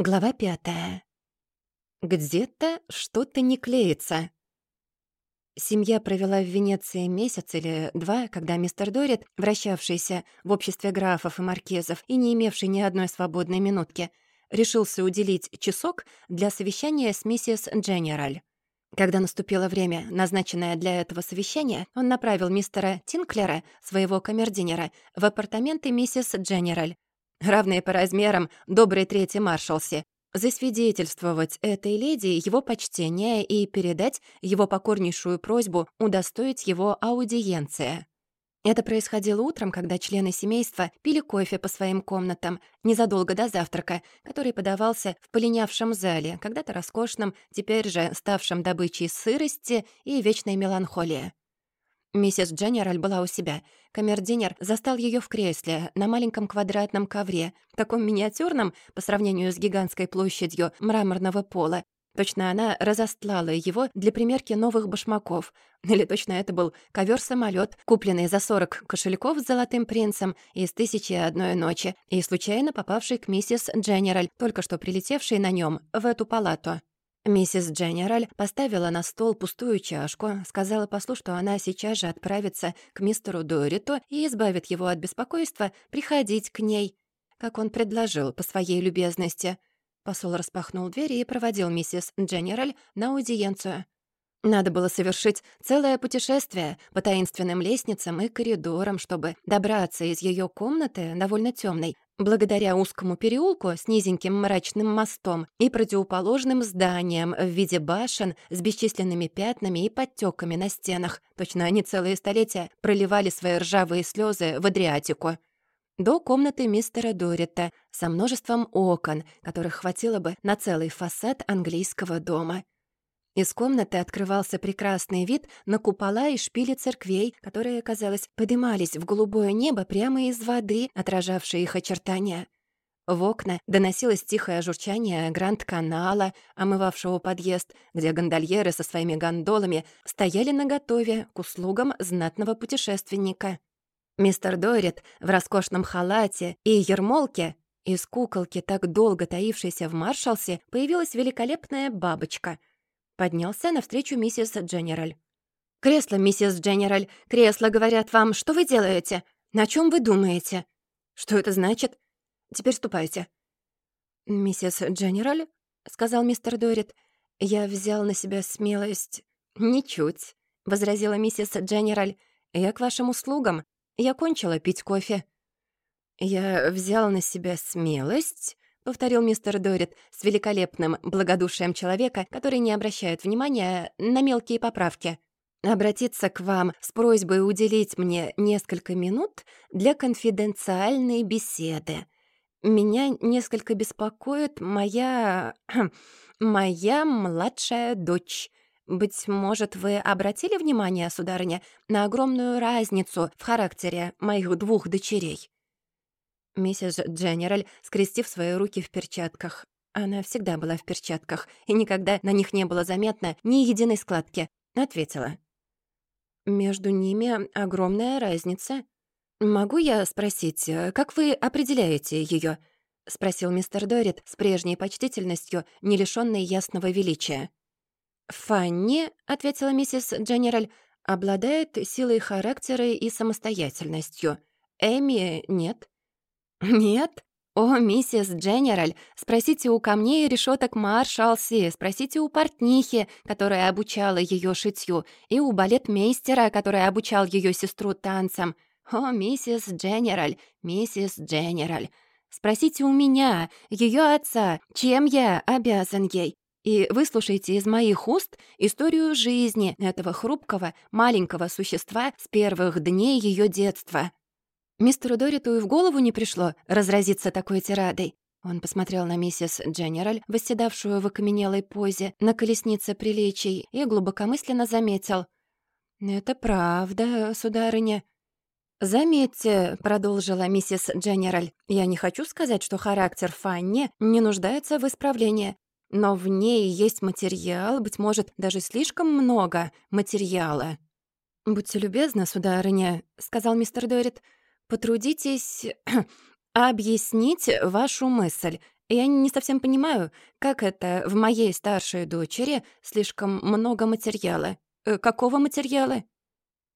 Глава пятая. Где-то что-то не клеится. Семья провела в Венеции месяц или два, когда мистер Дорит, вращавшийся в обществе графов и маркизов и не имевший ни одной свободной минутки, решился уделить часок для совещания с миссис Дженераль. Когда наступило время, назначенное для этого совещания, он направил мистера Тинклера, своего камердинера, в апартаменты миссис Дженераль, равные по размерам доброй трети маршалси, засвидетельствовать этой леди его почтение и передать его покорнейшую просьбу удостоить его аудиенция. Это происходило утром, когда члены семейства пили кофе по своим комнатам, незадолго до завтрака, который подавался в полинявшем зале, когда-то роскошном, теперь же ставшем добычей сырости и вечной меланхолии. Миссис Дженераль была у себя. Камердинер застал ее в кресле на маленьком квадратном ковре, таком миниатюрном по сравнению с гигантской площадью мраморного пола. Точно она разостлала его для примерки новых башмаков. Или точно это был ковер самолет купленный за 40 кошельков с золотым принцем из «Тысячи одной ночи» и случайно попавший к миссис Дженераль, только что прилетевший на нем в эту палату. Миссис Дженераль поставила на стол пустую чашку, сказала послу, что она сейчас же отправится к мистеру Дориту и избавит его от беспокойства приходить к ней, как он предложил по своей любезности. Посол распахнул дверь и проводил миссис Дженераль на аудиенцию. Надо было совершить целое путешествие по таинственным лестницам и коридорам, чтобы добраться из ее комнаты, довольно темной, благодаря узкому переулку с низеньким мрачным мостом и противоположным зданиям в виде башен с бесчисленными пятнами и подтеками на стенах. Точно они целые столетия проливали свои ржавые слезы в Адриатику. До комнаты мистера Дорита со множеством окон, которых хватило бы на целый фасад английского дома. Из комнаты открывался прекрасный вид на купола и шпили церквей, которые, казалось, подымались в голубое небо прямо из воды, отражавшие их очертания. В окна доносилось тихое журчание Гранд-канала, омывавшего подъезд, где гондольеры со своими гондолами стояли наготове к услугам знатного путешественника. Мистер Дорит в роскошном халате и ермолке из куколки, так долго таившейся в маршалсе, появилась великолепная бабочка — Поднялся навстречу миссис Дженераль. «Кресло, миссис Дженераль, кресло, говорят вам. Что вы делаете? На чем вы думаете? Что это значит? Теперь ступайте». «Миссис Дженераль», — сказал мистер Дорит, — «я взял на себя смелость...» «Ничуть», — возразила миссис Дженераль. «Я к вашим услугам. Я кончила пить кофе». «Я взял на себя смелость», повторил мистер Дорит с великолепным благодушием человека, который не обращает внимания на мелкие поправки. «Обратиться к вам с просьбой уделить мне несколько минут для конфиденциальной беседы. Меня несколько беспокоит моя... моя младшая дочь». «Быть может, вы обратили внимание, сударыня, на огромную разницу в характере моих двух дочерей?» Миссис Дженераль, скрестив свои руки в перчатках. Она всегда была в перчатках, и никогда на них не было заметно ни единой складки. Ответила. «Между ними огромная разница. Могу я спросить, как вы определяете ее? спросил мистер Дорит с прежней почтительностью, не лишённой ясного величия. «Фанни», — ответила миссис Дженераль, — «обладает силой характера и самостоятельностью. Эми — нет». «Нет? О, миссис Дженераль, спросите у камней решеток Маршалси, спросите у портнихи, которая обучала ее шитью, и у балетмейстера, который обучал ее сестру танцам. О, миссис Дженераль, миссис Дженераль, спросите у меня, ее отца, чем я обязан ей. И выслушайте из моих уст историю жизни этого хрупкого, маленького существа с первых дней ее детства. Мистеру Дориту и в голову не пришло разразиться такой тирадой. Он посмотрел на миссис Дженераль, восседавшую в окаменелой позе на колеснице приличий, и глубокомысленно заметил. «Это правда, сударыня». «Заметьте», — продолжила миссис Дженераль, «я не хочу сказать, что характер Фанни не нуждается в исправлении, но в ней есть материал, быть может, даже слишком много материала». «Будьте любезны, сударыня», — сказал мистер Дорит, — Потрудитесь объяснить вашу мысль. Я не совсем понимаю, как это в моей старшей дочери слишком много материала. Э, какого материала?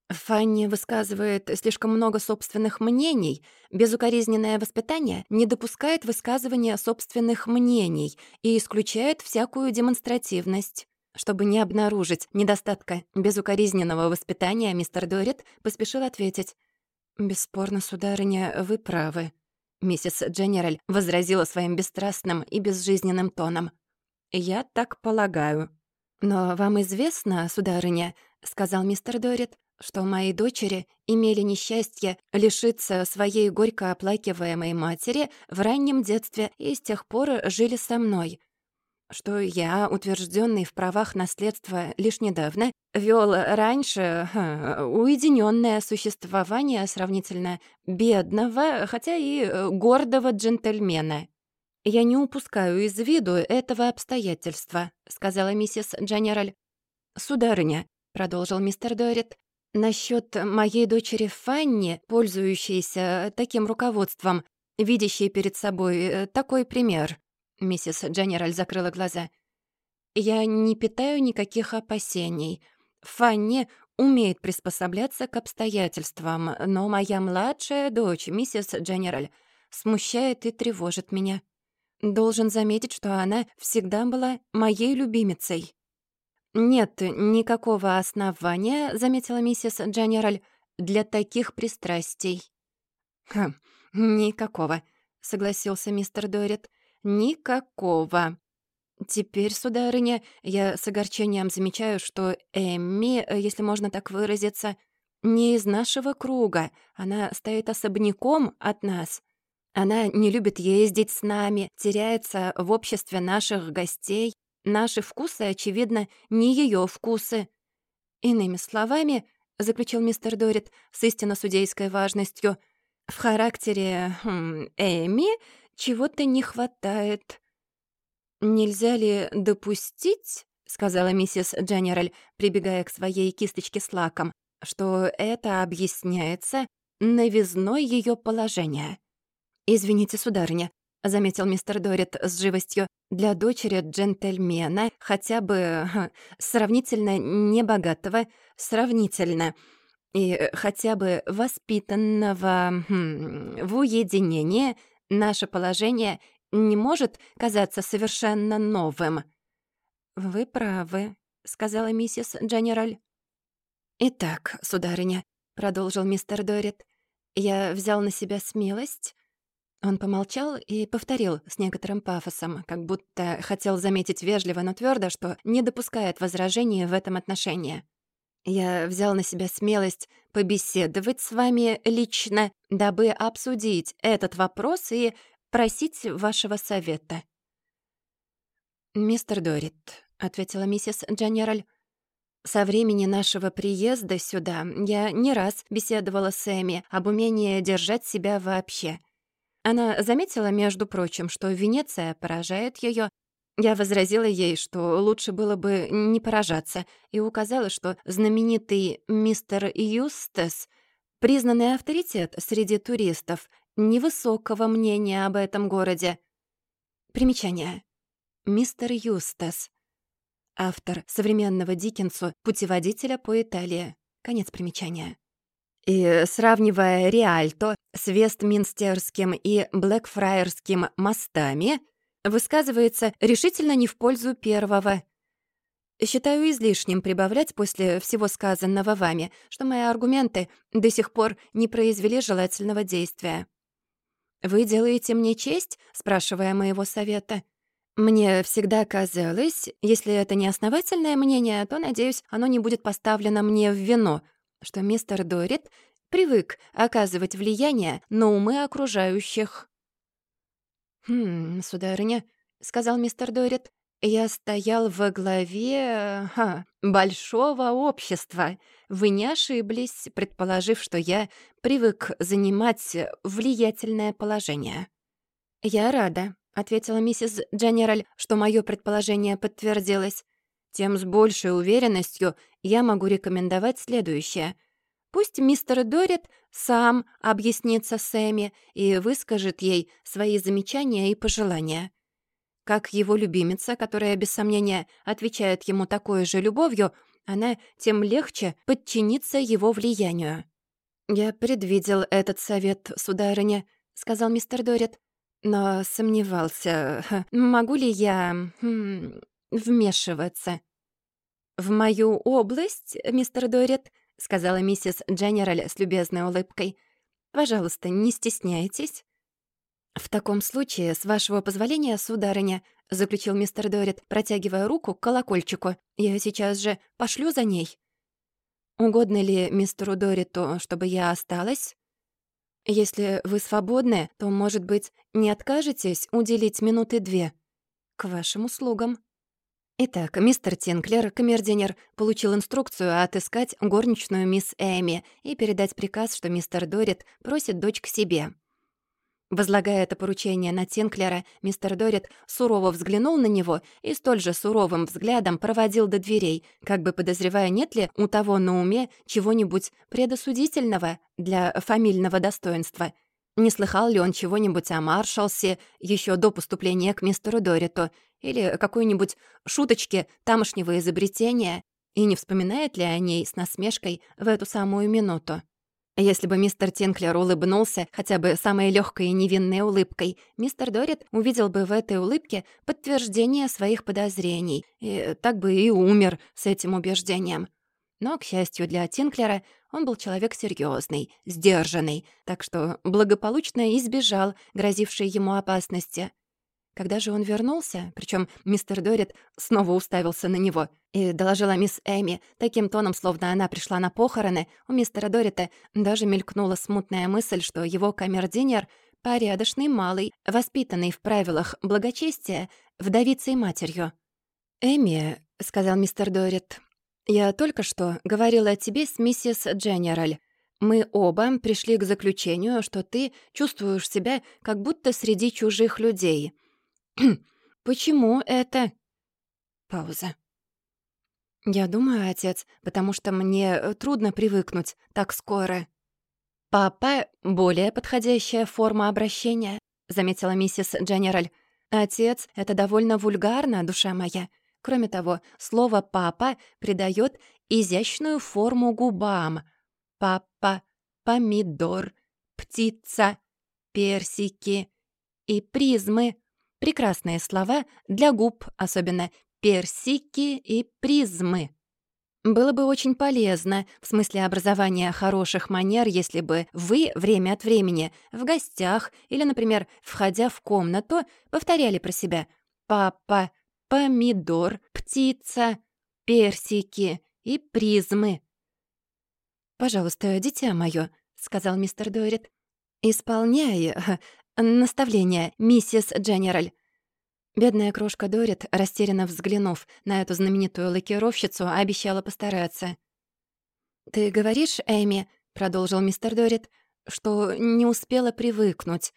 Фанни высказывает слишком много собственных мнений. Безукоризненное воспитание не допускает высказывания собственных мнений и исключает всякую демонстративность. Чтобы не обнаружить недостатка безукоризненного воспитания, мистер Дорит поспешил ответить. «Бесспорно, сударыня, вы правы». Миссис Дженераль возразила своим бесстрастным и безжизненным тоном. «Я так полагаю». «Но вам известно, сударыня», — сказал мистер Дорит, что мои дочери имели несчастье лишиться своей горько оплакиваемой матери в раннем детстве и с тех пор жили со мной, что я, утвержденный в правах наследства лишь недавно, вел раньше уединенное существование сравнительно бедного, хотя и гордого джентльмена. «Я не упускаю из виду этого обстоятельства», — сказала миссис Дженераль. «Сударыня», — продолжил мистер Дорит, «насчёт моей дочери Фанни, пользующейся таким руководством, видящей перед собой э, такой пример». Миссис Дженераль закрыла глаза. «Я не питаю никаких опасений. Фанни умеет приспосабляться к обстоятельствам, но моя младшая дочь, миссис Дженераль, смущает и тревожит меня». Должен заметить, что она всегда была моей любимицей. «Нет никакого основания», — заметила миссис Дженераль, «для таких пристрастий». «Хм, никакого», — согласился мистер Дорит. «Никакого». «Теперь, сударыня, я с огорчением замечаю, что Эмми, если можно так выразиться, не из нашего круга. Она стоит особняком от нас. Она не любит ездить с нами, теряется в обществе наших гостей. Наши вкусы, очевидно, не ее вкусы. Иными словами, заключил мистер Дорит с истинно судейской важностью, в характере хм, Эми чего-то не хватает. «Нельзя ли допустить, — сказала миссис Дженераль, прибегая к своей кисточке с лаком, — что это объясняется новизной ее положения?» «Извините, сударыня», — заметил мистер Дорит с живостью, «для дочери джентльмена, хотя бы сравнительно небогатого, сравнительно, и хотя бы воспитанного хм, в уединении, наше положение не может казаться совершенно новым». «Вы правы», — сказала миссис Дженераль. «Итак, сударыня», — продолжил мистер Дорит, «я взял на себя смелость он помолчал и повторил с некоторым пафосом, как будто хотел заметить вежливо, но твердо, что не допускает возражений в этом отношении. «Я взял на себя смелость побеседовать с вами лично, дабы обсудить этот вопрос и просить вашего совета». «Мистер Дорит», — ответила миссис Дженераль, «со времени нашего приезда сюда я не раз беседовала с Эми об умении держать себя вообще». Она заметила, между прочим, что Венеция поражает ее. Я возразила ей, что лучше было бы не поражаться, и указала, что знаменитый мистер Юстас — признанный авторитет среди туристов, невысокого мнения об этом городе. Примечание. Мистер Юстас. Автор современного Диккенсу «Путеводителя по Италии». Конец примечания. И сравнивая Риальто с Вестминстерским и Блэкфраерским мостами, высказывается решительно не в пользу первого. Считаю излишним прибавлять после всего сказанного вами, что мои аргументы до сих пор не произвели желательного действия. «Вы делаете мне честь?» — спрашивая моего совета. Мне всегда казалось, если это не основательное мнение, то, надеюсь, оно не будет поставлено мне в вино, что мистер Дорит привык оказывать влияние на умы окружающих. «Хм, сударыня», — сказал мистер Дорит, «я стоял во главе ха, большого общества. Вы не ошиблись, предположив, что я привык занимать влиятельное положение». «Я рада», — ответила миссис Дженераль, что мое предположение подтвердилось тем с большей уверенностью я могу рекомендовать следующее. Пусть мистер Дорит сам объяснится Сэмми и выскажет ей свои замечания и пожелания. Как его любимица, которая, без сомнения, отвечает ему такой же любовью, она тем легче подчинится его влиянию. «Я предвидел этот совет, сударыня», — сказал мистер Дорит, «но сомневался, могу ли я хм, вмешиваться». «В мою область, мистер Дорит», — сказала миссис Дженераль с любезной улыбкой, «пожалуйста, не стесняйтесь». «В таком случае, с вашего позволения, сударыня», — заключил мистер Дорит, протягивая руку к колокольчику, «я сейчас же пошлю за ней». «Угодно ли мистеру Дориту, чтобы я осталась?» «Если вы свободны, то, может быть, не откажетесь уделить минуты две?» «К вашим услугам». Итак, мистер Тинклер, камердинер, получил инструкцию отыскать горничную мисс Эми и передать приказ, что мистер Дорит просит дочь к себе. Возлагая это поручение на Тинклера, мистер Дорит сурово взглянул на него и столь же суровым взглядом проводил до дверей, как бы подозревая, нет ли у того на уме чего-нибудь предосудительного для фамильного достоинства. Не слыхал ли он чего-нибудь о маршалсе еще до поступления к мистеру Дориту или какой-нибудь шуточки тамошнего изобретения, и не вспоминает ли о ней с насмешкой в эту самую минуту? Если бы мистер Тинклер улыбнулся хотя бы самой легкой и невинной улыбкой, мистер Дорит увидел бы в этой улыбке подтверждение своих подозрений, и так бы и умер с этим убеждением. Но, к счастью для Тинклера, он был человек серьезный, сдержанный, так что благополучно избежал грозившей ему опасности. Когда же он вернулся, причем мистер Дорит снова уставился на него и доложила мисс Эми таким тоном, словно она пришла на похороны, у мистера Дорита даже мелькнула смутная мысль, что его камердинер — порядочный малый, воспитанный в правилах благочестия, вдовицей матерью. «Эми», — сказал мистер Дорит, — «я только что говорила о тебе с миссис Дженераль. Мы оба пришли к заключению, что ты чувствуешь себя как будто среди чужих людей». «Почему это?» Пауза. «Я думаю, отец, потому что мне э, трудно привыкнуть так скоро». «Папа — более подходящая форма обращения», — заметила миссис Дженераль. «Отец — это довольно вульгарно, душа моя. Кроме того, слово «папа» придает изящную форму губам. Папа, помидор, птица, персики и призмы. Прекрасные слова для губ, особенно персики и призмы. Было бы очень полезно в смысле образования хороших манер, если бы вы время от времени в гостях или, например, входя в комнату, повторяли про себя «папа», «помидор», «птица», «персики» и «призмы». «Пожалуйста, дитя моё», — сказал мистер Дорит, — «исполняй «Наставление, миссис Дженераль». Бедная крошка Дорит, растерянно взглянув на эту знаменитую лакировщицу, обещала постараться. «Ты говоришь, Эми, — продолжил мистер Дорит, — что не успела привыкнуть.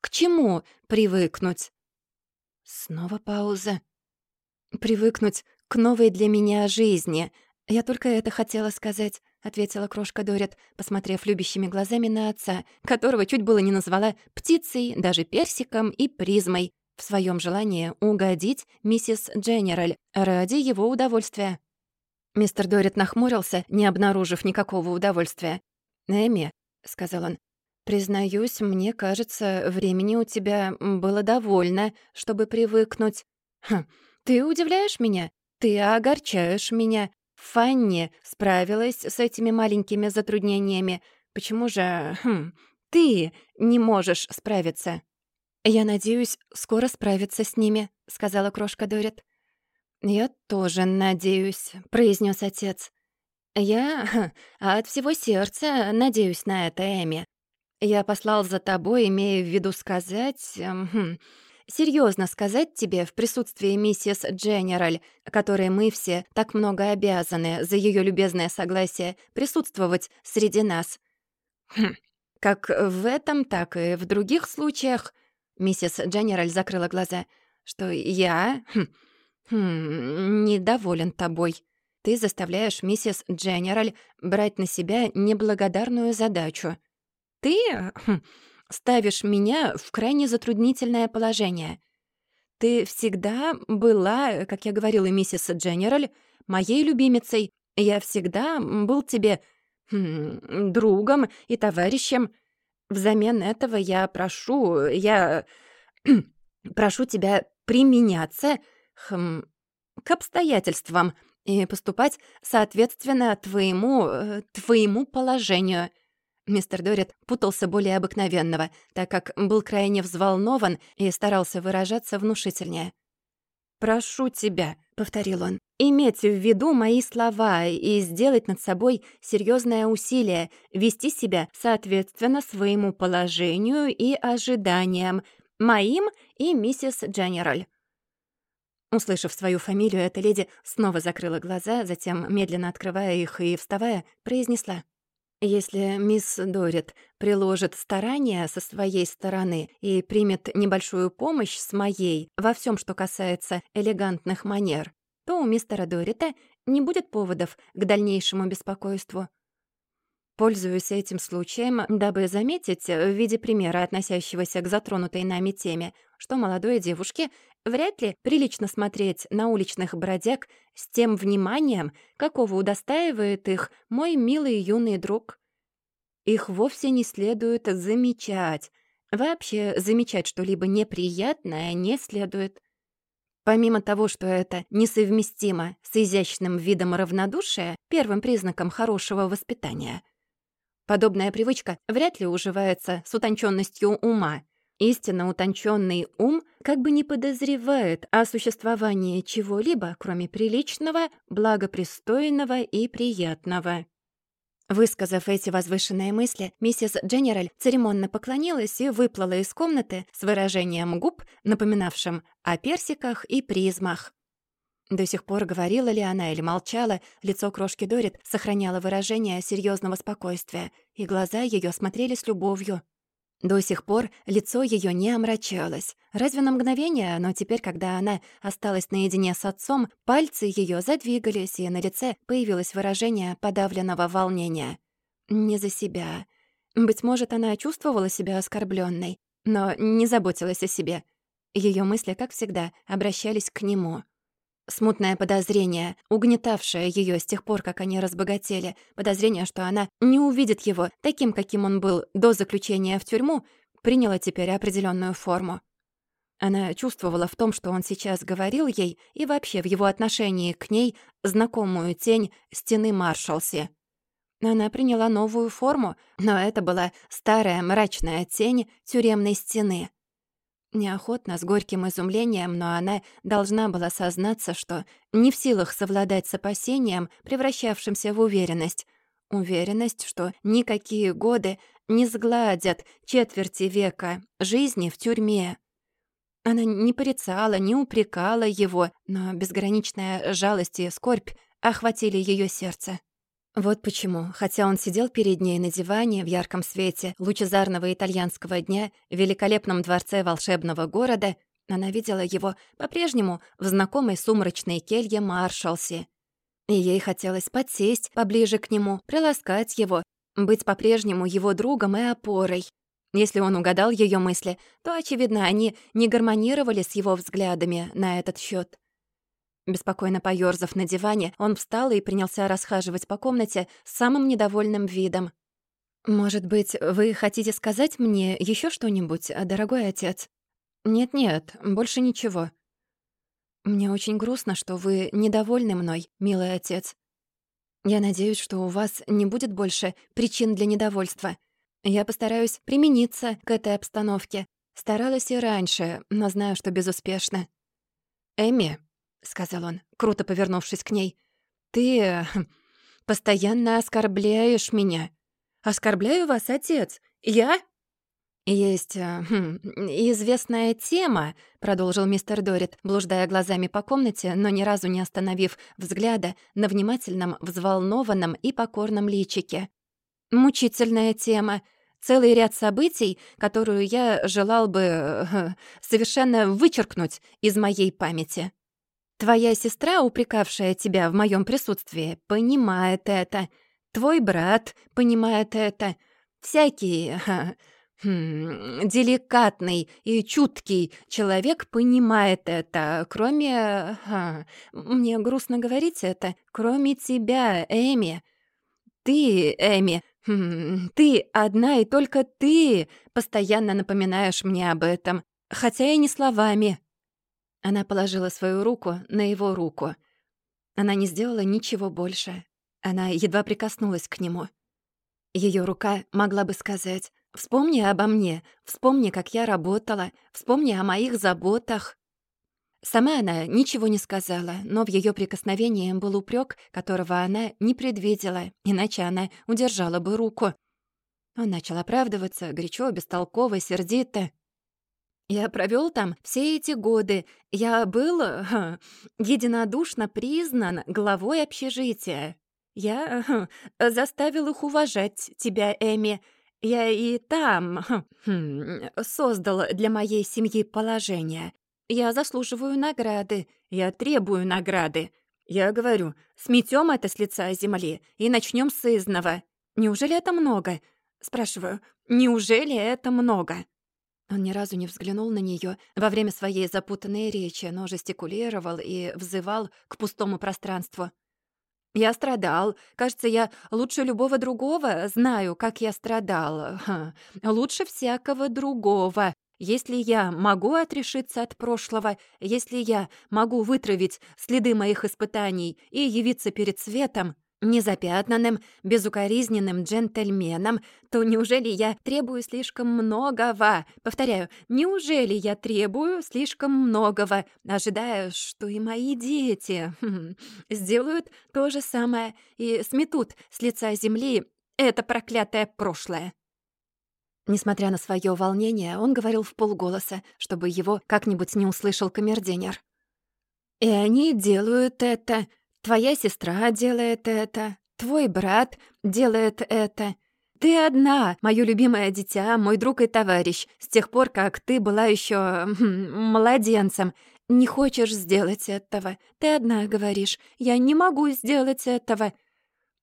К чему привыкнуть?» Снова пауза. «Привыкнуть к новой для меня жизни. Я только это хотела сказать. — ответила крошка Дорит, посмотрев любящими глазами на отца, которого чуть было не назвала птицей, даже персиком и призмой, в своем желании угодить миссис Дженераль ради его удовольствия. Мистер Дорит нахмурился, не обнаружив никакого удовольствия. «Эми», — сказал он, — «признаюсь, мне кажется, времени у тебя было довольно, чтобы привыкнуть. Хм, ты удивляешь меня, ты огорчаешь меня, Фанни справилась с этими маленькими затруднениями. Почему же хм, ты не можешь справиться?» «Я надеюсь, скоро справиться с ними», — сказала крошка Дорит. «Я тоже надеюсь», — произнес отец. «Я от всего сердца надеюсь на это, Эми. Я послал за тобой, имея в виду сказать... Хм, серьезно сказать тебе в присутствии миссис Дженераль, которой мы все так много обязаны за ее любезное согласие присутствовать среди нас. Хм, как в этом, так и в других случаях, миссис Дженераль закрыла глаза, что я хм, хм, недоволен тобой. Ты заставляешь миссис Дженераль брать на себя неблагодарную задачу. Ты... Хм, ставишь меня в крайне затруднительное положение. Ты всегда была, как я говорила миссис Дженераль, моей любимицей. Я всегда был тебе хм, другом и товарищем. Взамен этого я прошу, я прошу тебя применяться хм, к обстоятельствам и поступать соответственно твоему, э, твоему положению. Мистер Дорит путался более обыкновенного, так как был крайне взволнован и старался выражаться внушительнее. «Прошу тебя», — повторил он, — «иметь в виду мои слова и сделать над собой серьезное усилие, вести себя соответственно своему положению и ожиданиям, моим и миссис Дженераль». Услышав свою фамилию, эта леди снова закрыла глаза, затем, медленно открывая их и вставая, произнесла. Если мисс Дорит приложит старания со своей стороны и примет небольшую помощь с моей во всем, что касается элегантных манер, то у мистера Дорита не будет поводов к дальнейшему беспокойству. Пользуюсь этим случаем, дабы заметить в виде примера, относящегося к затронутой нами теме, что молодой девушке вряд ли прилично смотреть на уличных бродяг с тем вниманием, какого удостаивает их мой милый юный друг. Их вовсе не следует замечать. Вообще замечать что-либо неприятное не следует. Помимо того, что это несовместимо с изящным видом равнодушия, первым признаком хорошего воспитания, подобная привычка вряд ли уживается с утонченностью ума, Истинно утонченный ум как бы не подозревает о существовании чего-либо, кроме приличного, благопристойного и приятного. Высказав эти возвышенные мысли, миссис Дженераль церемонно поклонилась и выплыла из комнаты с выражением губ, напоминавшим о персиках и призмах. До сих пор говорила ли она или молчала, лицо крошки Дорит сохраняло выражение серьезного спокойствия, и глаза ее смотрели с любовью. До сих пор лицо ее не омрачалось. Разве на мгновение, но теперь, когда она осталась наедине с отцом, пальцы ее задвигались, и на лице появилось выражение подавленного волнения. Не за себя. Быть может, она чувствовала себя оскорбленной, но не заботилась о себе. Ее мысли, как всегда, обращались к нему. Смутное подозрение, угнетавшее ее с тех пор, как они разбогатели, подозрение, что она не увидит его таким, каким он был до заключения в тюрьму, приняло теперь определенную форму. Она чувствовала в том, что он сейчас говорил ей, и вообще в его отношении к ней знакомую тень стены Маршалси. Она приняла новую форму, но это была старая мрачная тень тюремной стены. Неохотно, с горьким изумлением, но она должна была сознаться, что не в силах совладать с опасением, превращавшимся в уверенность. Уверенность, что никакие годы не сгладят четверти века жизни в тюрьме. Она не порицала, не упрекала его, но безграничная жалость и скорбь охватили ее сердце. Вот почему, хотя он сидел перед ней на диване в ярком свете лучезарного итальянского дня в великолепном дворце волшебного города, она видела его по-прежнему в знакомой сумрачной келье Маршалси. И ей хотелось подсесть поближе к нему, приласкать его, быть по-прежнему его другом и опорой. Если он угадал ее мысли, то, очевидно, они не гармонировали с его взглядами на этот счет. Беспокойно поёрзав на диване, он встал и принялся расхаживать по комнате с самым недовольным видом. «Может быть, вы хотите сказать мне ещё что-нибудь, дорогой отец?» «Нет-нет, больше ничего». «Мне очень грустно, что вы недовольны мной, милый отец. Я надеюсь, что у вас не будет больше причин для недовольства. Я постараюсь примениться к этой обстановке. Старалась и раньше, но знаю, что безуспешно». «Эми», — сказал он, круто повернувшись к ней. «Ты постоянно оскорбляешь меня. Оскорбляю вас, отец. Я?» «Есть э, хм, известная тема», — продолжил мистер Дорит, блуждая глазами по комнате, но ни разу не остановив взгляда на внимательном, взволнованном и покорном личике. «Мучительная тема. Целый ряд событий, которую я желал бы э, совершенно вычеркнуть из моей памяти». Твоя сестра, упрекавшая тебя в моем присутствии, понимает это. Твой брат понимает это. Всякие... Хм, деликатный и чуткий человек понимает это, кроме... А, мне грустно говорить это, кроме тебя, Эми. Ты, Эми, хм, ты одна и только ты постоянно напоминаешь мне об этом, хотя и не словами. Она положила свою руку на его руку. Она не сделала ничего больше. Она едва прикоснулась к нему. Ее рука могла бы сказать Вспомни обо мне, вспомни, как я работала, вспомни о моих заботах». Сама она ничего не сказала, но в ее прикосновении был упрек, которого она не предвидела, иначе она удержала бы руку. Он начал оправдываться, горячо, бестолково, сердито. «Я провел там все эти годы. Я был единодушно признан главой общежития. Я заставил их уважать тебя, Эми. Я и там хм, создал для моей семьи положение. Я заслуживаю награды, я требую награды. Я говорю, сметем это с лица земли и начнем с изного. Неужели это много? Спрашиваю, неужели это много? Он ни разу не взглянул на нее во время своей запутанной речи, но жестикулировал и взывал к пустому пространству. Я страдал. Кажется, я лучше любого другого знаю, как я страдал. Ха. Лучше всякого другого. Если я могу отрешиться от прошлого, если я могу вытравить следы моих испытаний и явиться перед светом, незапятнанным, безукоризненным джентльменом, то неужели я требую слишком многого? Повторяю, неужели я требую слишком многого, ожидая, что и мои дети хм, сделают то же самое и сметут с лица земли это проклятое прошлое? Несмотря на свое волнение, он говорил в полголоса, чтобы его как-нибудь не услышал камердинер. «И они делают это Твоя сестра делает это, твой брат делает это. Ты одна, моё любимое дитя, мой друг и товарищ, с тех пор, как ты была ещё младенцем. Не хочешь сделать этого. Ты одна говоришь, я не могу сделать этого.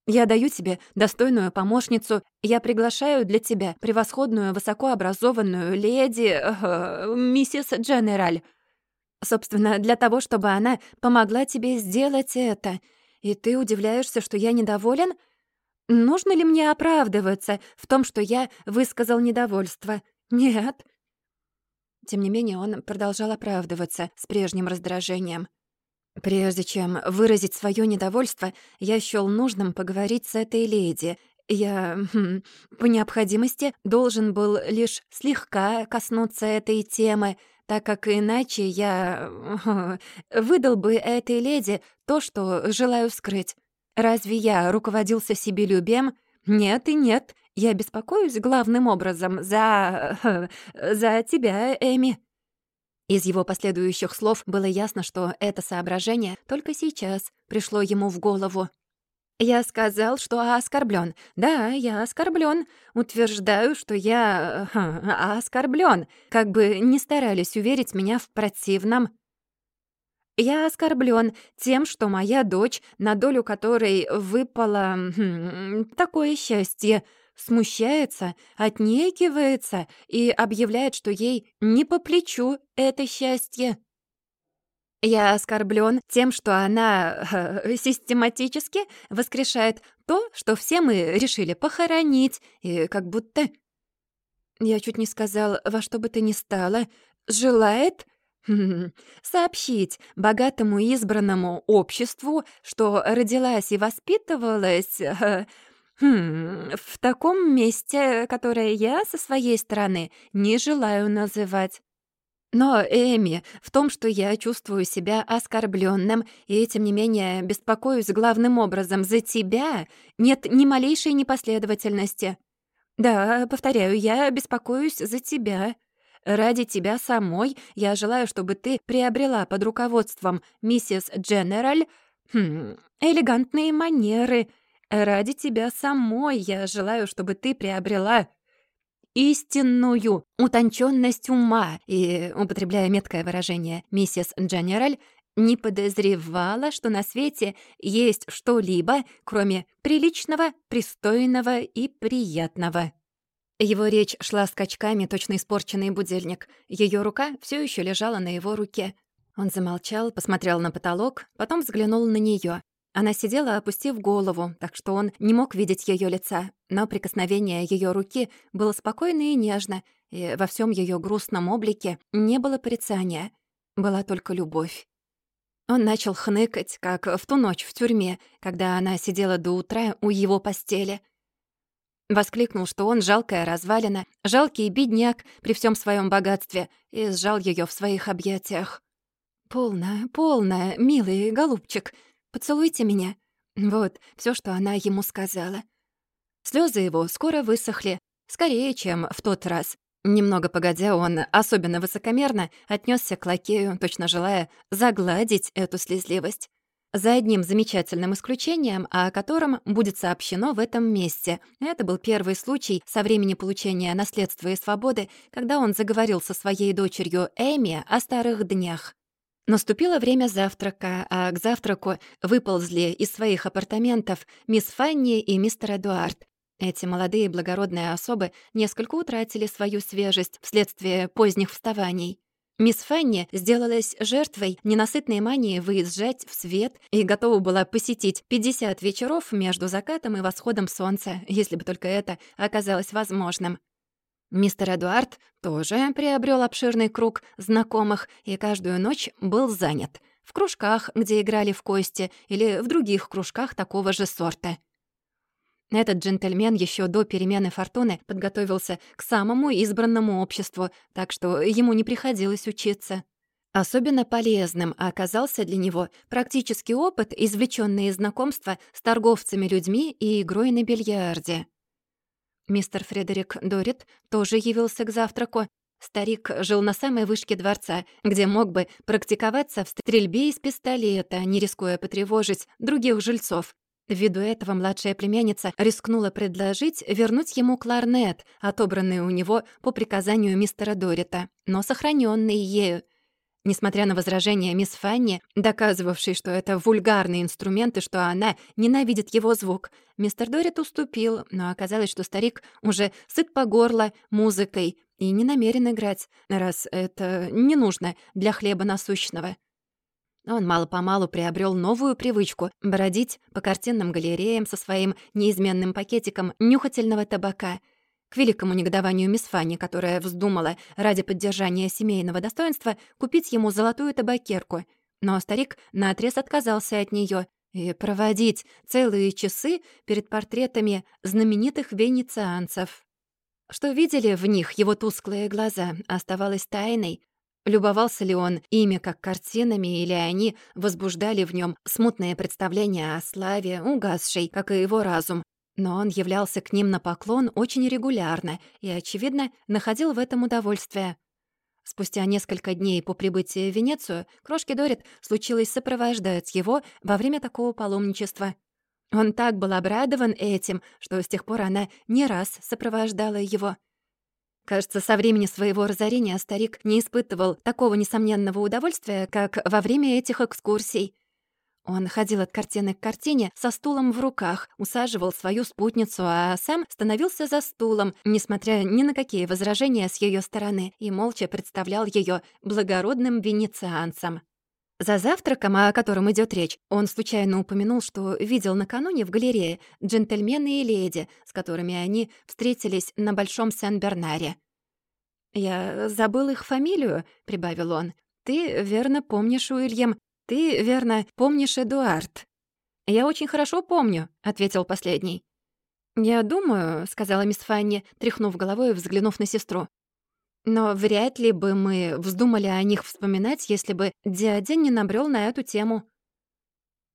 Я даю тебе достойную помощницу. Я приглашаю для тебя превосходную высокообразованную леди, э, миссис Дженераль. Собственно, для того, чтобы она помогла тебе сделать это. И ты удивляешься, что я недоволен? Нужно ли мне оправдываться в том, что я высказал недовольство? Нет. Тем не менее, он продолжал оправдываться с прежним раздражением. Прежде чем выразить свое недовольство, я счёл нужным поговорить с этой леди. Я, хм, по необходимости, должен был лишь слегка коснуться этой темы — так как иначе я выдал бы этой леди то, что желаю скрыть. Разве я руководился себелюбием? Нет и нет. Я беспокоюсь главным образом за... за тебя, Эми». Из его последующих слов было ясно, что это соображение только сейчас пришло ему в голову. «Я сказал, что оскорблен. Да, я оскорблен. Утверждаю, что я ха, оскорблен. Как бы не старались уверить меня в противном. Я оскорблен тем, что моя дочь, на долю которой выпало хм, такое счастье, смущается, отнекивается и объявляет, что ей не по плечу это счастье. Я оскорблен тем, что она э, систематически воскрешает то, что все мы решили похоронить, и как будто... Я чуть не сказал, во что бы то ни стало, желает сообщить богатому избранному обществу, что родилась и воспитывалась э, хм, в таком месте, которое я со своей стороны не желаю называть. Но, Эми, в том, что я чувствую себя оскорбленным и, тем не менее, беспокоюсь главным образом за тебя, нет ни малейшей непоследовательности. Да, повторяю, я беспокоюсь за тебя. Ради тебя самой я желаю, чтобы ты приобрела под руководством миссис Дженераль хм, элегантные манеры. Ради тебя самой я желаю, чтобы ты приобрела истинную утонченность ума и, употребляя меткое выражение миссис Дженераль, не подозревала, что на свете есть что-либо, кроме приличного, пристойного и приятного. Его речь шла скачками, точно испорченный будильник. Ее рука все еще лежала на его руке. Он замолчал, посмотрел на потолок, потом взглянул на нее. Она сидела, опустив голову, так что он не мог видеть ее лица, но прикосновение ее руки было спокойно и нежно, и во всем ее грустном облике не было порицания, была только любовь. Он начал хныкать, как в ту ночь в тюрьме, когда она сидела до утра у его постели — Воскликнул, что он жалкая развалина, жалкий бедняк при всем своем богатстве, и сжал ее в своих объятиях. «Полно, полно, милый голубчик, поцелуйте меня». Вот все, что она ему сказала. Слезы его скоро высохли, скорее, чем в тот раз. Немного погодя, он особенно высокомерно отнесся к лакею, точно желая загладить эту слезливость. За одним замечательным исключением, о котором будет сообщено в этом месте. Это был первый случай со времени получения наследства и свободы, когда он заговорил со своей дочерью Эми о старых днях. Наступило время завтрака, а к завтраку выползли из своих апартаментов мисс Фанни и мистер Эдуард. Эти молодые благородные особы несколько утратили свою свежесть вследствие поздних вставаний. Мисс Фанни сделалась жертвой ненасытной мании выезжать в свет и готова была посетить 50 вечеров между закатом и восходом солнца, если бы только это оказалось возможным. Мистер Эдуард тоже приобрел обширный круг знакомых и каждую ночь был занят в кружках, где играли в кости, или в других кружках такого же сорта. Этот джентльмен еще до перемены фортуны подготовился к самому избранному обществу, так что ему не приходилось учиться. Особенно полезным оказался для него практический опыт, извлеченный из знакомства с торговцами людьми и игрой на бильярде. Мистер Фредерик Дорит тоже явился к завтраку. Старик жил на самой вышке дворца, где мог бы практиковаться в стрельбе из пистолета, не рискуя потревожить других жильцов. Ввиду этого младшая племянница рискнула предложить вернуть ему кларнет, отобранный у него по приказанию мистера Дорита, но сохраненный ею. Несмотря на возражения мисс Фанни, доказывавшей, что это вульгарный инструмент и что она ненавидит его звук, мистер Дорит уступил, но оказалось, что старик уже сыт по горло музыкой и не намерен играть, раз это не нужно для хлеба насущного. Он мало-помалу приобрел новую привычку — бродить по картинным галереям со своим неизменным пакетиком нюхательного табака. К великому негодованию мисс Фанни, которая вздумала ради поддержания семейного достоинства купить ему золотую табакерку. Но старик наотрез отказался от нее и проводить целые часы перед портретами знаменитых венецианцев. Что видели в них его тусклые глаза, оставалось тайной, Любовался ли он ими как картинами, или они возбуждали в нем смутные представления о славе, угасшей, как и его разум. Но он являлся к ним на поклон очень регулярно и, очевидно, находил в этом удовольствие. Спустя несколько дней по прибытии в Венецию крошке Дорит случилось сопровождать его во время такого паломничества. Он так был обрадован этим, что с тех пор она не раз сопровождала его — Кажется, со времени своего разорения старик не испытывал такого несомненного удовольствия, как во время этих экскурсий. Он ходил от картины к картине со стулом в руках, усаживал свою спутницу, а сам становился за стулом, несмотря ни на какие возражения с ее стороны, и молча представлял ее благородным венецианцем. За завтраком, о котором идет речь, он случайно упомянул, что видел накануне в галерее джентльмены и леди, с которыми они встретились на Большом Сен-Бернаре. «Я забыл их фамилию», — прибавил он. «Ты верно помнишь, Уильям. Ты верно помнишь Эдуард». «Я очень хорошо помню», — ответил последний. «Я думаю», — сказала мисс Фанни, тряхнув головой и взглянув на сестру, но вряд ли бы мы вздумали о них вспоминать, если бы дядя не набрел на эту тему.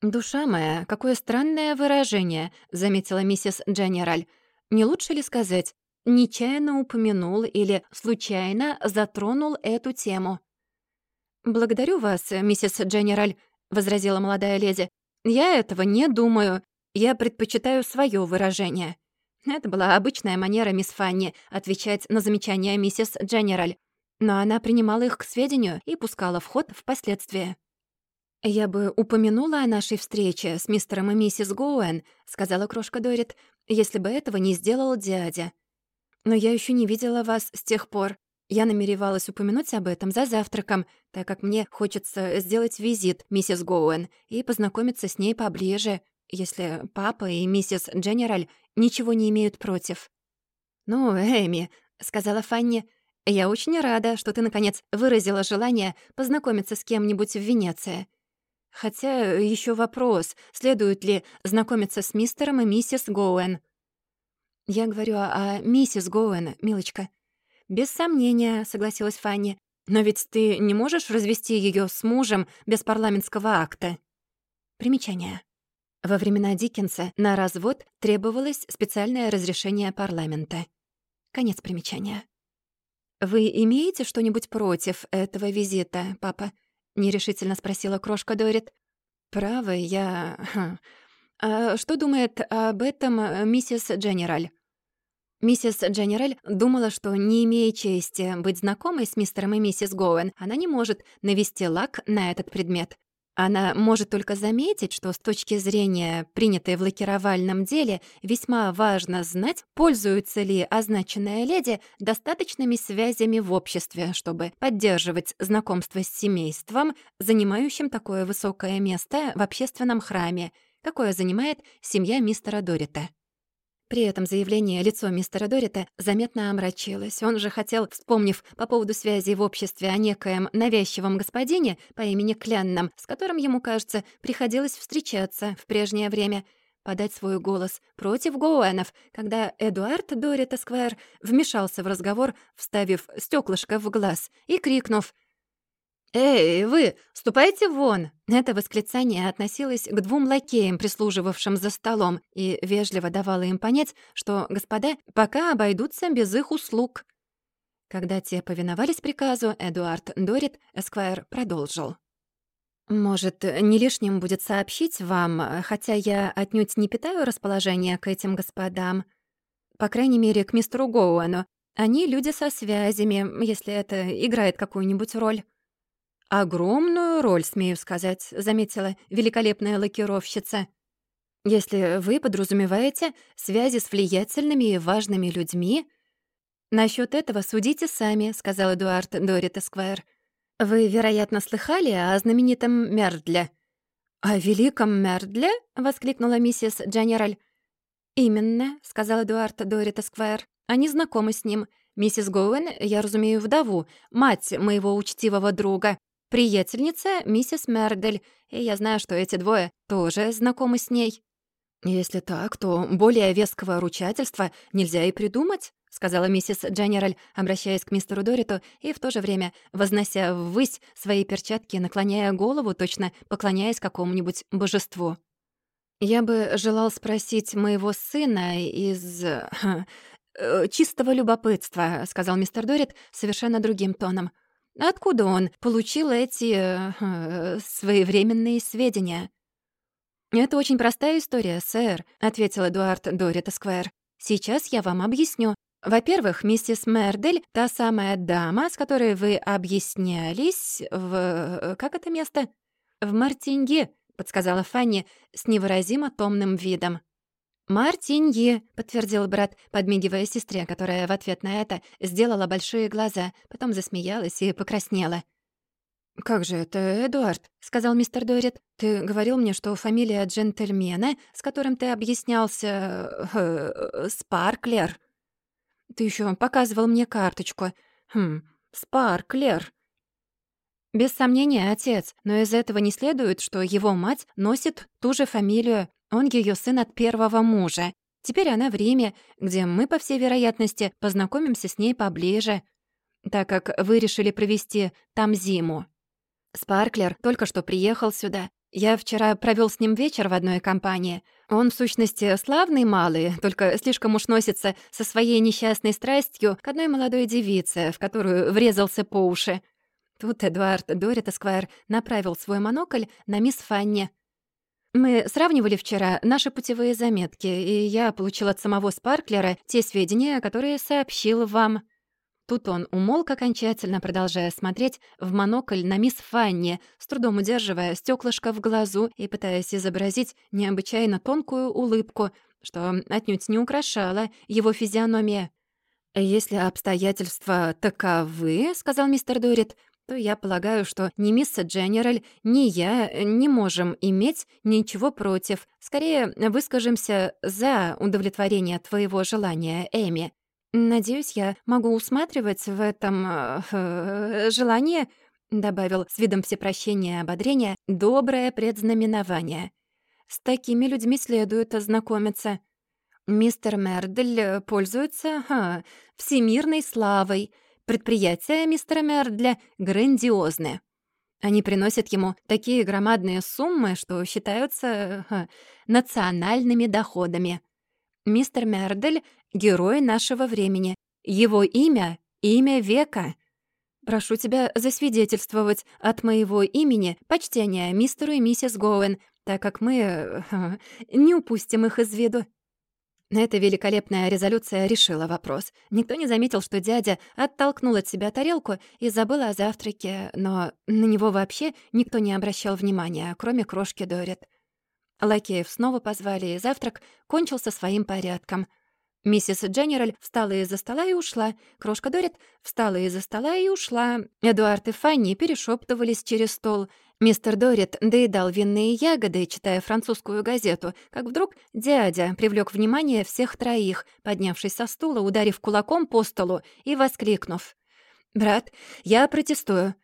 «Душа моя, какое странное выражение», — заметила миссис Дженераль. «Не лучше ли сказать, нечаянно упомянул или случайно затронул эту тему?» «Благодарю вас, миссис Дженераль», — возразила молодая леди. «Я этого не думаю. Я предпочитаю свое выражение». Это была обычная манера мисс Фанни отвечать на замечания миссис Дженераль, но она принимала их к сведению и пускала в ход впоследствии. «Я бы упомянула о нашей встрече с мистером и миссис Гоуэн», — сказала крошка Дорит, «если бы этого не сделал дядя». Но я еще не видела вас с тех пор. Я намеревалась упомянуть об этом за завтраком, так как мне хочется сделать визит миссис Гоуэн и познакомиться с ней поближе, если папа и миссис Дженераль ничего не имеют против». «Ну, Эми», — сказала Фанни, — «я очень рада, что ты, наконец, выразила желание познакомиться с кем-нибудь в Венеции. Хотя еще вопрос, следует ли знакомиться с мистером и миссис Гоуэн». «Я говорю о, о миссис Гоуэн, милочка». «Без сомнения», — согласилась Фанни. «Но ведь ты не можешь развести ее с мужем без парламентского акта». Примечание. Во времена Диккенса на развод требовалось специальное разрешение парламента. Конец примечания. «Вы имеете что-нибудь против этого визита, папа?» — нерешительно спросила крошка Дорит. «Право, я... Хм. А что думает об этом миссис Дженераль?» Миссис Дженераль думала, что, не имея чести быть знакомой с мистером и миссис Гоуэн, она не может навести лак на этот предмет. Она может только заметить, что с точки зрения, принятой в лакировальном деле, весьма важно знать, пользуется ли означенная леди достаточными связями в обществе, чтобы поддерживать знакомство с семейством, занимающим такое высокое место в общественном храме, какое занимает семья мистера Дорита. При этом заявлении лицо мистера Дорита заметно омрачилось. Он же хотел, вспомнив по поводу связи в обществе о некоем навязчивом господине по имени Клянном, с которым ему, кажется, приходилось встречаться в прежнее время, подать свой голос против Гоуэнов, когда Эдуард Дорит Эсквайр вмешался в разговор, вставив стеклышко в глаз и крикнув «Эй, вы, ступайте вон!» Это восклицание относилось к двум лакеям, прислуживавшим за столом, и вежливо давало им понять, что господа пока обойдутся без их услуг. Когда те повиновались приказу, Эдуард Дорит, Эсквайр, продолжил. «Может, не лишним будет сообщить вам, хотя я отнюдь не питаю расположения к этим господам, по крайней мере, к мистеру Гоуэну. Они люди со связями, если это играет какую-нибудь роль». «Огромную роль, смею сказать», — заметила великолепная лакировщица. «Если вы подразумеваете связи с влиятельными и важными людьми...» «Насчёт этого судите сами», — сказал Эдуард Дорит Эсквайр. «Вы, вероятно, слыхали о знаменитом Мердле?» «О великом Мердле?» — воскликнула миссис Дженераль. «Именно», — сказал Эдуард Дорит Эсквайр. «Они знакомы с ним. Миссис Гоуэн, я разумею, вдову, мать моего учтивого друга приятельница миссис Мердель, и я знаю, что эти двое тоже знакомы с ней». «Если так, то более веского ручательства нельзя и придумать», — сказала миссис Дженераль, обращаясь к мистеру Дориту и в то же время вознося ввысь свои перчатки, наклоняя голову, точно поклоняясь какому-нибудь божеству. «Я бы желал спросить моего сына из... Э, чистого любопытства», — сказал мистер Дорит совершенно другим тоном. Откуда он получил эти э, своевременные сведения? «Это очень простая история, сэр», — ответил Эдуард Дорит Эсквайр. «Сейчас я вам объясню. Во-первых, миссис Мердель — та самая дама, с которой вы объяснялись в... Э, как это место?» «В Мартинге», — подсказала Фанни с невыразимо томным видом. «Мартиньи», — подтвердил брат, подмигивая сестре, которая в ответ на это сделала большие глаза, потом засмеялась и покраснела. «Как же это, Эдуард?» — сказал мистер Дорит. «Ты говорил мне, что фамилия джентльмена, с которым ты объяснялся... Э, Спарклер. Ты еще показывал мне карточку. Хм, Спарклер». «Без сомнения, отец, но из этого не следует, что его мать носит ту же фамилию, он ее сын от первого мужа. Теперь она в Риме, где мы, по всей вероятности, познакомимся с ней поближе, так как вы решили провести там зиму. Спарклер только что приехал сюда. Я вчера провел с ним вечер в одной компании. Он, в сущности, славный малый, только слишком уж носится со своей несчастной страстью к одной молодой девице, в которую врезался по уши. Тут Эдуард Дорит Эсквайр направил свой монокль на мисс Фанни — мы сравнивали вчера наши путевые заметки, и я получил от самого Спарклера те сведения, которые сообщил вам». Тут он умолк окончательно, продолжая смотреть в монокль на мисс Фанни, с трудом удерживая стеклышко в глазу и пытаясь изобразить необычайно тонкую улыбку, что отнюдь не украшала его физиономия. «Если обстоятельства таковы, — сказал мистер Дорит, — то я полагаю, что ни мисс Дженераль, ни я не можем иметь ничего против. Скорее, выскажемся за удовлетворение твоего желания, Эми. Надеюсь, я могу усматривать в этом э, желание, — добавил с видом всепрощения и ободрения, — доброе предзнаменование. С такими людьми следует ознакомиться». Мистер Мердель э, пользуется ха, всемирной славой. Предприятия мистера Мердля грандиозны. Они приносят ему такие громадные суммы, что считаются ха, национальными доходами. Мистер Мердель — герой нашего времени. Его имя — имя века. Прошу тебя засвидетельствовать от моего имени почтение мистеру и миссис Гоуэн, так как мы ха, не упустим их из виду. Эта великолепная резолюция решила вопрос. Никто не заметил, что дядя оттолкнул от себя тарелку и забыл о завтраке, но на него вообще никто не обращал внимания, кроме крошки Дорит. Лакеев снова позвали, и завтрак кончился своим порядком. Миссис Дженераль встала из-за стола и ушла. Крошка Дорит встала из-за стола и ушла. Эдуард и Фанни перешептывались через стол. Мистер Дорит доедал винные ягоды, читая французскую газету, как вдруг дядя привлёк внимание всех троих, поднявшись со стула, ударив кулаком по столу и воскликнув. «Брат, я протестую».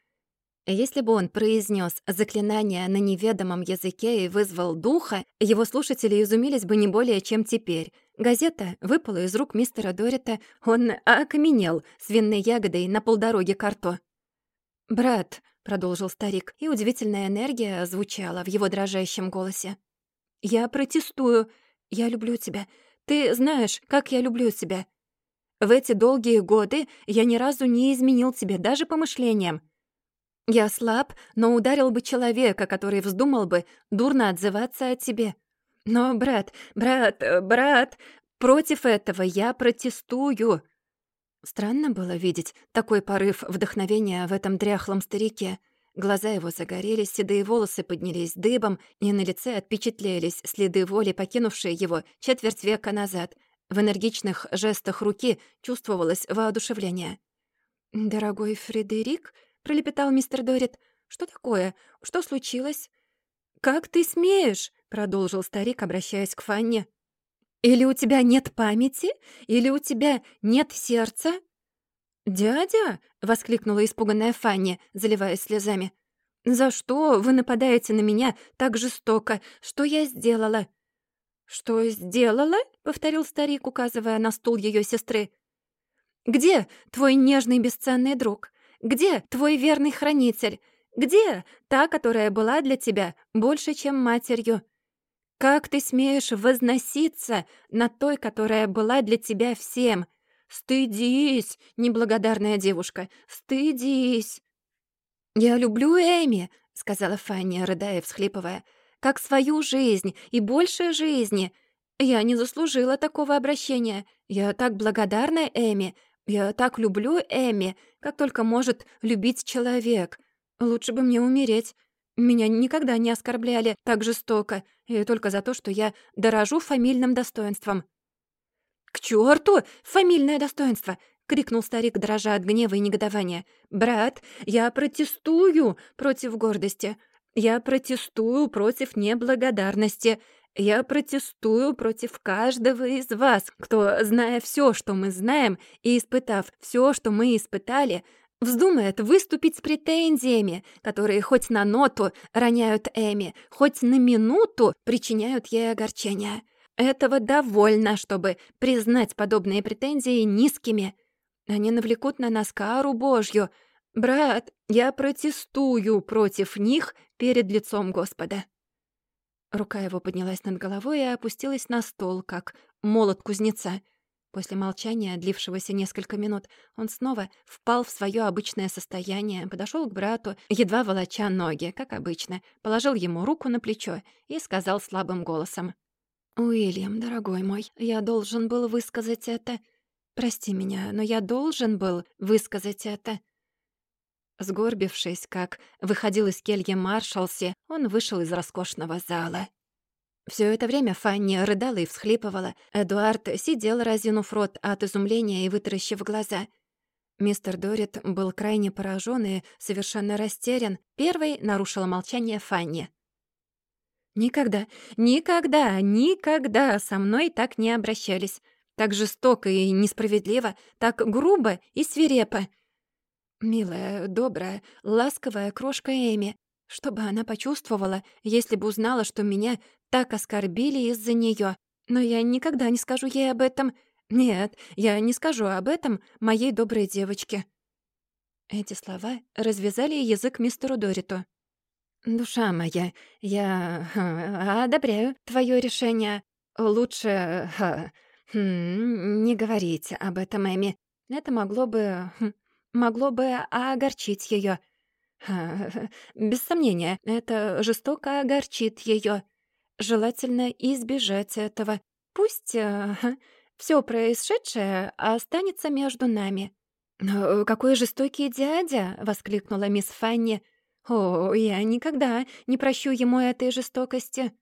Если бы он произнес заклинание на неведомом языке и вызвал духа, его слушатели изумились бы не более, чем теперь. Газета выпала из рук мистера Дорита, он окаменел с винной ягодой на полдороге к рту. «Брат», продолжил старик, и удивительная энергия звучала в его дрожащем голосе. «Я протестую. Я люблю тебя. Ты знаешь, как я люблю тебя. В эти долгие годы я ни разу не изменил тебе даже помышлением. Я слаб, но ударил бы человека, который вздумал бы дурно отзываться о тебе. Но, брат, брат, брат, против этого я протестую. Странно было видеть такой порыв вдохновения в этом дряхлом старике. Глаза его загорелись, седые волосы поднялись дыбом, и на лице отпечатлелись следы воли, покинувшие его четверть века назад. В энергичных жестах руки чувствовалось воодушевление. «Дорогой Фредерик», — пролепетал мистер Дорит, — «что такое? Что случилось?» «Как ты смеешь?» — продолжил старик, обращаясь к Фанне. Или у тебя нет памяти? Или у тебя нет сердца?» «Дядя!» — воскликнула испуганная Фанни, заливаясь слезами. «За что вы нападаете на меня так жестоко? Что я сделала?» «Что сделала?» — повторил старик, указывая на стул ее сестры. «Где твой нежный бесценный друг? Где твой верный хранитель? Где та, которая была для тебя больше, чем матерью? Как ты смеешь возноситься на той, которая была для тебя всем? Стыдись, неблагодарная девушка, стыдись!» «Я люблю Эми», — сказала Фанни, рыдая, всхлипывая, «как свою жизнь и больше жизни. Я не заслужила такого обращения. Я так благодарна Эми. Я так люблю Эми, как только может любить человек. Лучше бы мне умереть. Меня никогда не оскорбляли так жестоко, и только за то, что я дорожу фамильным достоинством». «К чёрту! Фамильное достоинство!» — крикнул старик, дрожа от гнева и негодования. «Брат, я протестую против гордости. Я протестую против неблагодарности. Я протестую против каждого из вас, кто, зная всё, что мы знаем, и испытав всё, что мы испытали, Вздумает выступить с претензиями, которые хоть на ноту роняют Эми, хоть на минуту причиняют ей огорчение. Этого довольно, чтобы признать подобные претензии низкими. Они навлекут на нас кару Божью. Брат, я протестую против них перед лицом Господа». Рука его поднялась над головой и опустилась на стол, как молот кузнеца — После молчания, длившегося несколько минут, он снова впал в свое обычное состояние, подошел к брату, едва волоча ноги, как обычно, положил ему руку на плечо и сказал слабым голосом. «Уильям, дорогой мой, я должен был высказать это. Прости меня, но я должен был высказать это». Сгорбившись, как выходил из кельи маршалси, он вышел из роскошного зала. Все это время Фанни рыдала и всхлипывала. Эдуард сидел, разинув рот от изумления и вытаращив глаза. Мистер Дорит был крайне поражен и совершенно растерян. Первой нарушила молчание Фанни. «Никогда, никогда, никогда со мной так не обращались. Так жестоко и несправедливо, так грубо и свирепо. Милая, добрая, ласковая крошка Эми, что бы она почувствовала, если бы узнала, что меня так оскорбили из-за неё. Но я никогда не скажу ей об этом. Нет, я не скажу об этом моей доброй девочке». Эти слова развязали язык мистеру Дориту. «Душа моя, я ха, одобряю твое решение. Лучше ха, хм, не говорить об этом Эми. Это могло бы... Хм, могло бы огорчить ее. Без сомнения, это жестоко огорчит ее. Желательно избежать этого. Пусть э, все происшедшее останется между нами. «Но какой жестокий дядя!» — воскликнула мисс Фанни. «О, я никогда не прощу ему этой жестокости».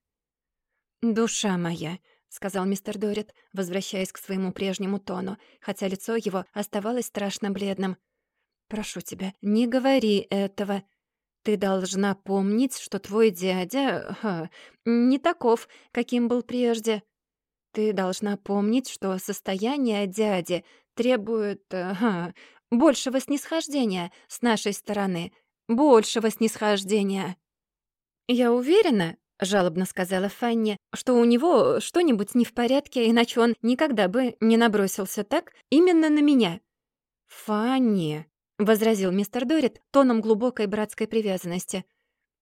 «Душа моя», — сказал мистер Дорит, возвращаясь к своему прежнему тону, хотя лицо его оставалось страшно бледным. «Прошу тебя, не говори этого. Ты должна помнить, что твой дядя ха, не таков, каким был прежде. Ты должна помнить, что состояние дяди требует ха, большего снисхождения с нашей стороны, большего снисхождения». «Я уверена, — жалобно сказала Фанни, — что у него что-нибудь не в порядке, иначе он никогда бы не набросился так именно на меня». «Фанни», — возразил мистер Дорит тоном глубокой братской привязанности.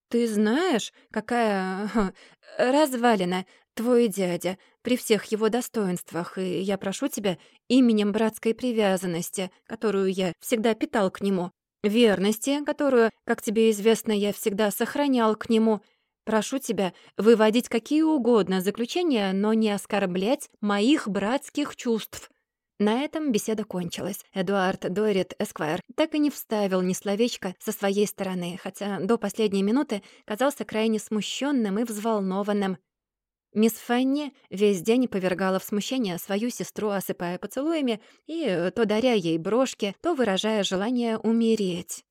«Ты знаешь, какая ха, развалина твой дядя при всех его достоинствах, и я прошу тебя именем братской привязанности, которую я всегда питал к нему, верности, которую, как тебе известно, я всегда сохранял к нему, прошу тебя выводить какие угодно заключения, но не оскорблять моих братских чувств». На этом беседа кончилась. Эдуард Дорит Эсквайр так и не вставил ни словечко со своей стороны, хотя до последней минуты казался крайне смущенным и взволнованным. Мисс Фанни весь день повергала в смущение свою сестру, осыпая поцелуями и то даря ей брошки, то выражая желание умереть.